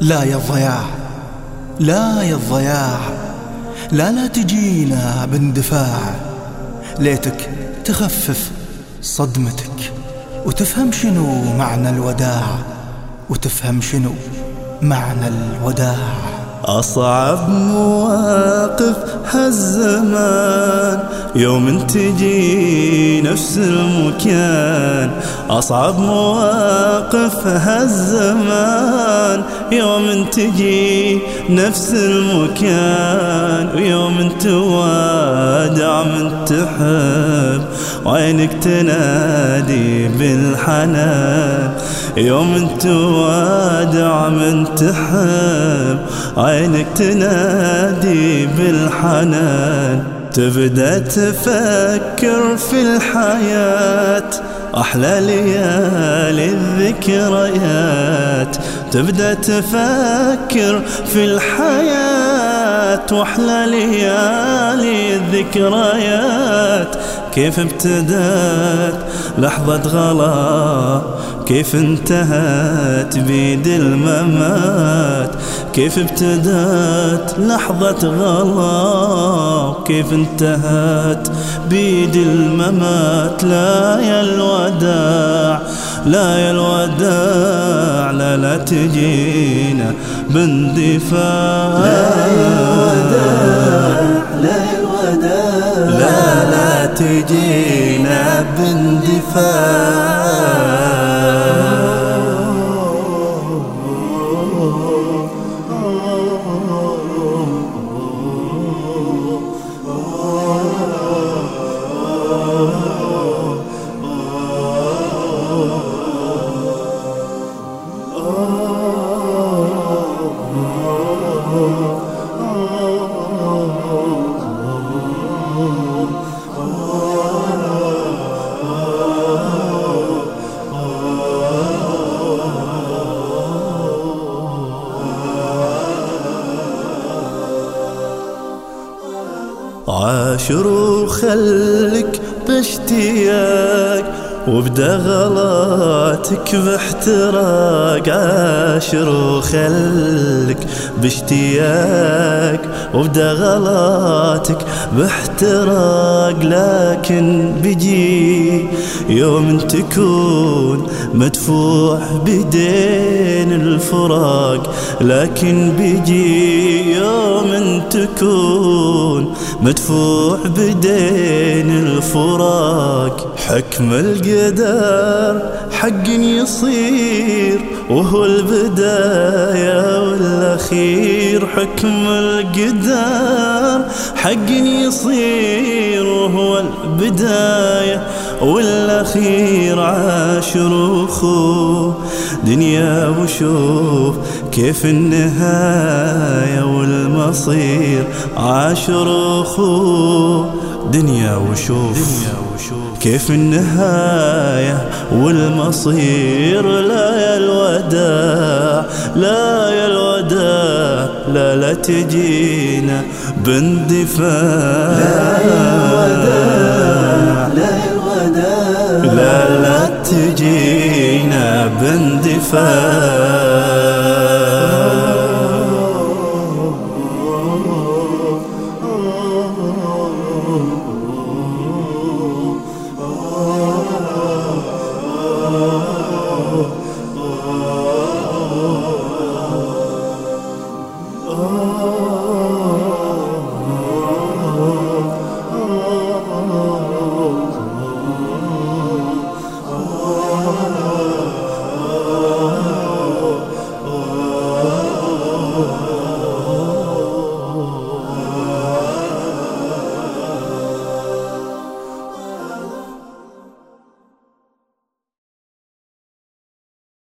لا يا الضياع لا يا الضياع لا لا تجينا باندفاع. ليتك تخفف صدمتك وتفهم شنو معنى الوداع وتفهم شنو معنى الوداع. أصعب مواقف هالزمان. يوم تجي نفس المكان. أصعب مواقف هالزمان. يوم تجي نفس المكان. ويوم توادع من تحب. وعينك تنادي بالحنان. يوم توادع من تحب. عينك تنادي بالحنان تبدأ تفكر في الحياة أحلى ليالي الذكريات. تبدأ تفكر في الحياة وأحلى ليالي الذكريات. كيف ابتدت لحظة غلا. كيف انتهت؟ بيد الممات. كيف ابتدت لحظة غلا كيف انتهت بيد الممات؟ لا يا الوداع لا يا الوداع لا لا تجينا باندفاع. لا يا الوداع لا يا الوداع. لا لا تجينا باندفاع. عاشر وخلك باشتياق وابدا غلاتك باحتراق. عاشر وخلك باشتياق وابدا غلاتك باحتراق. لكن بيجي يوم تكون مدفوع بدين الفراق. لكن يوم تكون مدفوع بدين الفراق. حكم القدر حق يصير وهو البداية والأخير. حكم القدر حق يصير وهو البداية والأخير عاشر أخوه دنيا وشوف كيف النهاية والمصير. عاشر أخوه دنيا وشوف, دنيا وشوف كيف النهاية والمصير. لا يا الوداع لا يا الوداع لا لا تجينا باندفاع. لا يا الوداع. الوداع